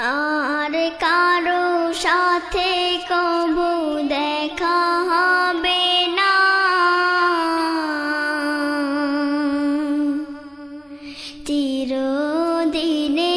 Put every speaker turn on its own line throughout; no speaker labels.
আর কারও সাথে কবু দেখা হবে না। চিরদিনে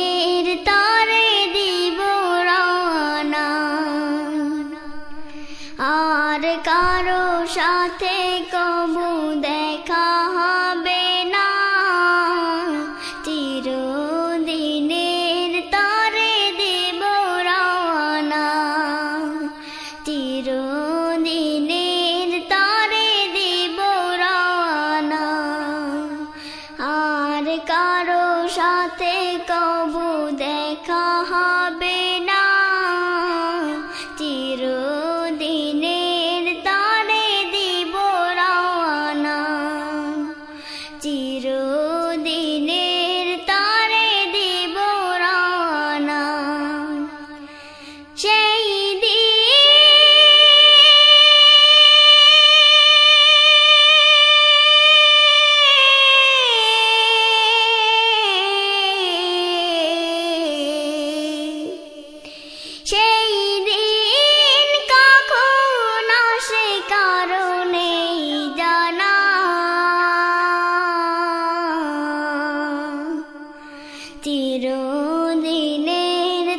চিরদিনের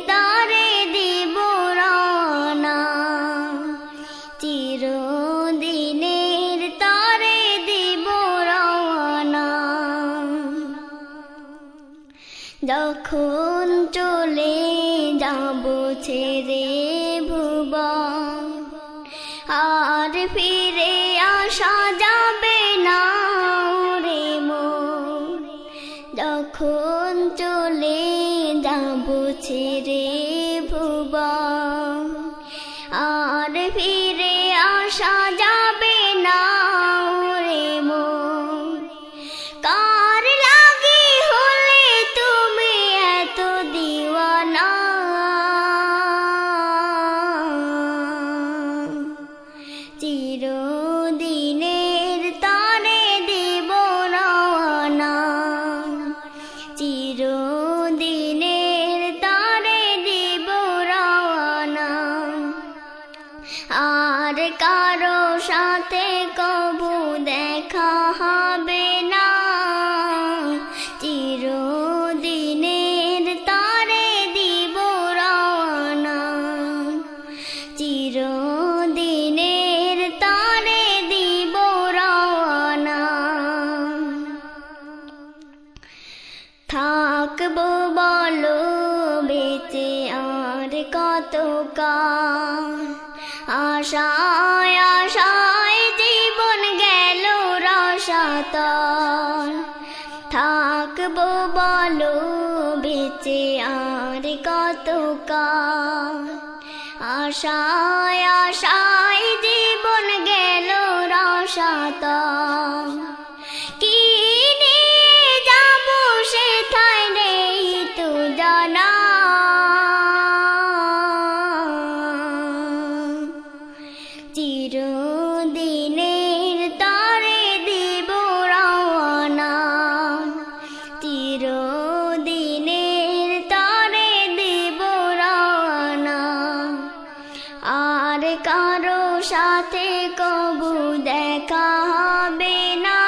তারে দিব রানা চিরদিনের তারে দিব রানা যখন চলে যাব ছেড়ে Sợ থাকব বলো বেঁচে আর কত আশায় আশায় জীবন গেল রসাত থাকব বলো বেঁচে আর কত আশায় আশায় জীবন গেল রসাতল। সাথে কবু দেখা হবে না।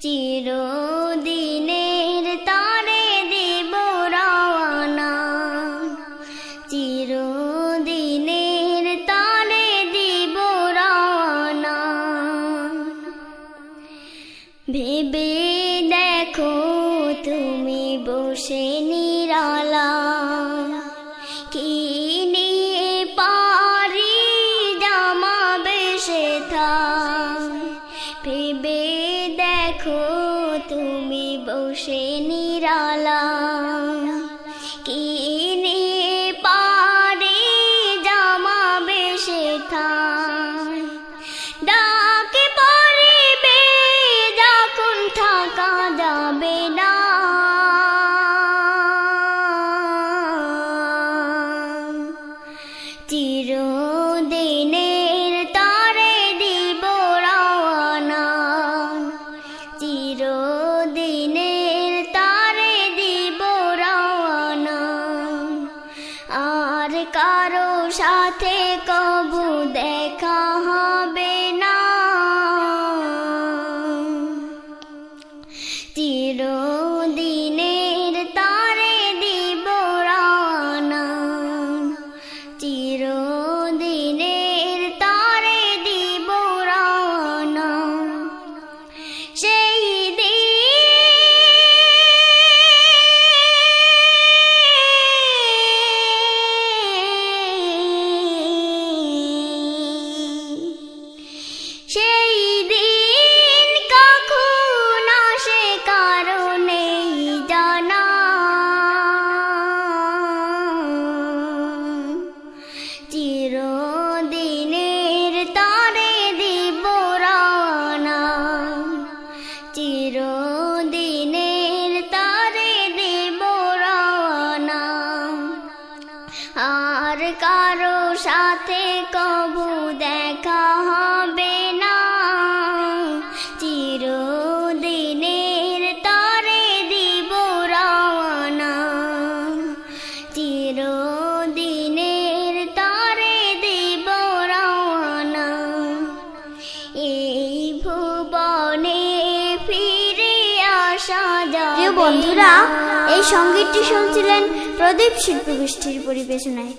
চিরদিনের তারে দেব রওনা। চিরদিনের তারে দেব রওনা। ভেবে দেখো, তুমি বসে নিরালা সে সাথে কবু দেখা হবে না। চিরদিনের তরে দিব রওনা। চিরদিনের তরে দিব রওনা। এই ভুবনে ফিরে আসা
প্রিয় বন্ধুরা এই সঙ্গীতটি শুনছিলেন প্রদীপ শিল্পী গোষ্ঠীর পরিবেশনায়।